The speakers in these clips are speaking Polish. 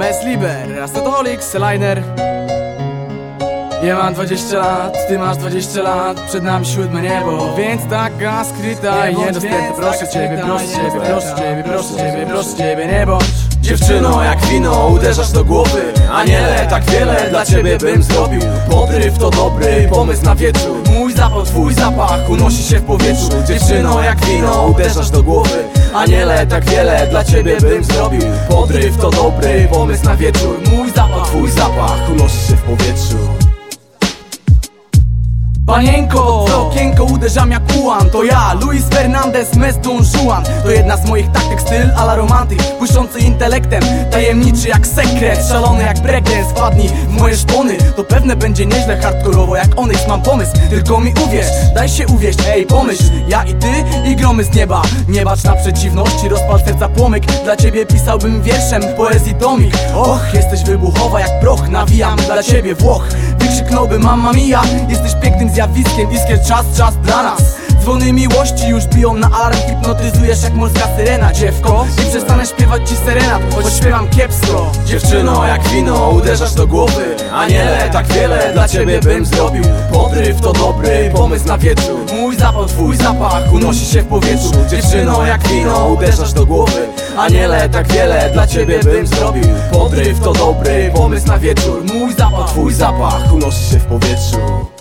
Mes Liber, Rastatolik, Seliner ja mam 20 lat, ty masz 20 lat Przed nami siódme niebo. Więc taka skryta i niedostępna. Proszę ciebie, proszę ciebie, proszę ciebie, proszę ciebie, proszę ciebie Nie bądź Dziewczyno jak wino uderzasz do głowy. Aniele, tak wiele dla ciebie bym zrobił. Podryw to dobry pomysł na wieczór. Mój zapach, twój zapach unosi się w powietrzu. Dziewczyno jak wino uderzasz do głowy. Aniele, tak wiele dla ciebie bym zrobił. Podryw to dobry pomysł na wieczór. Mój zapach, twój zapach unosi się w powietrzu. Panienko, co uderzam jak ułan To ja, Luis Fernandez, Mes Juan. To jedna z moich taktyk, styl ala romantyk. Błyszczący intelektem, tajemniczy jak sekret. Szalony jak breakdance, wpadnij w moje szpony. To pewne będzie nieźle hardkorowo jak Onyx. Mam pomysł, tylko mi uwierz, daj się uwieść Ej, pomyśl, ja i ty i gromy z nieba. Nie bacz na przeciwności, rozpal serca płomyk. Dla ciebie pisałbym wierszem, poezji tomik. Och, jesteś wybuchowa jak proch Nawijam dla ciebie Włoch. Wykrzyknąłby mamma mia Jesteś pięknym zjawiskiem, iskier czas, czas dla nas. Dzwony miłości już biją na alarm Hipnotyzujesz jak morska syrena Dziewko, nie przestanę śpiewać ci serenat Choć śpiewam kiepsko. Dziewczyno, jak wino uderzasz do głowy Aniele, tak wiele dla ciebie bym zrobił. Podryw to dobry pomysł na wieczór. Mój zapach, twój zapach unosi się w powietrzu. Dziewczyno, jak wino uderzasz do głowy Aniele, tak wiele dla ciebie bym zrobił. Podryw to dobry pomysł na wieczór. Mój zapach, twój zapach unosi się w powietrzu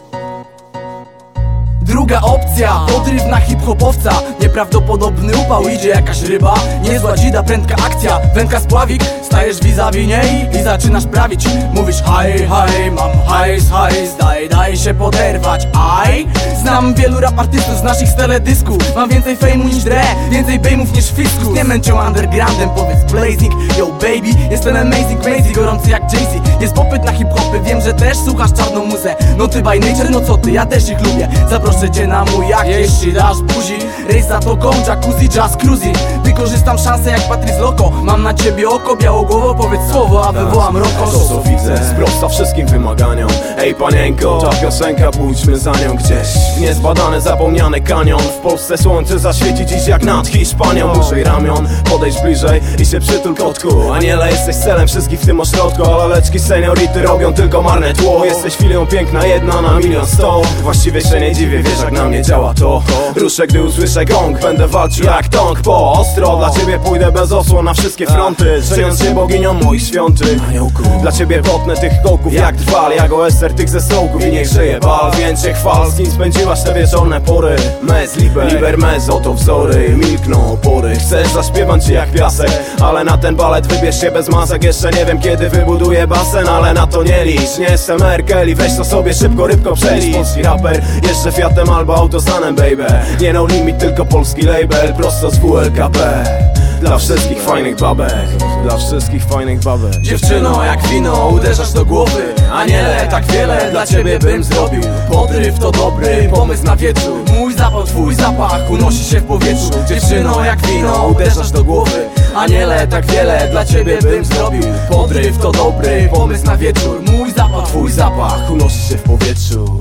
Druga opcja, podryw na hip-hopowca. Nieprawdopodobny upał, idzie jakaś ryba. Niezła dzida, prędka akcja. Wędka spławik, stajesz vis-a-vis niej I zaczynasz prawić. Mówisz haj, haj, mam hajs, hajs Daj, daj się poderwać, aj! Znam wielu rap artystów z naszych teledysków Mam więcej fejmu niż dre, więcej bejmów niż fiskus Nie męczą undergroundem, powiedz blazing Yo baby, jestem amazing, crazy Gorący jak Jay-Z. Jest popyt na hip-hopy, wiem, że też słuchasz czarną muzę. No ty by nature, no co ty, ja też ich lubię. Zaproszę cię na mój jak jeśli dasz buzi. Rejs za toką, jacuzzi, jazz cruising Wykorzystam szansę jak Patrice Loco. Mam na ciebie oko, białogłowo, słowo, a wywołam To co widzę, sprosta wszystkim wymaganiom Ej panienko, ta piosenka pójdźmy za nią gdzieś. W niezbadany, zapomniany kanion. W Polsce słońce zaświeci dziś jak nad Hiszpanią. Użyj ramion, podejdź bliżej i się przytul kotku. Aniela jesteś celem wszystkich w tym ośrodku. Ale leczki seniority robią tylko marne tło. Jesteś chwilą piękna, jedna na milion sto. Właściwie się nie dziwię, wiesz jak na mnie działa to. Ruszę gdy usłyszę gong, będę walczył jak tąg Po ostro, dla ciebie pójdę bez osłon na wszystkie fronty. Czyniąc się boginią moich świątyń. Dla ciebie potnę tych kołków jak trwal Jak OSR tych zesołków i niech żyje bal. Więc się chwal, z kim spędziłaś te wieczorne pory? Mez, liber, liber mez, oto wzory. Milkną opory, chcesz zaśpiewam ci jak piasek Ale na ten balet wybierz się bez masek. Jeszcze nie wiem kiedy wybuduję basen Ale na to nie licz, nie jestem Merkel I weź to sobie szybko, rybko przelicz. Polski raper, jeszcze Fiatem albo autosanem baby. Nie no limit, tylko polski label Prosto z WLKP dla wszystkich fajnych babek. Dla wszystkich fajnych babek. Dziewczyno, jak wino uderzasz do głowy. Aniele, tak wiele dla ciebie bym zrobił. Podryw to dobry pomysł na wieczór. Mój zapach, twój zapach unosi się w powietrzu. Dziewczyno, jak wino uderzasz do głowy. Aniele, tak wiele dla ciebie bym zrobił. Podryw to dobry pomysł na wieczór. Mój zapach, twój zapach unosi się w powietrzu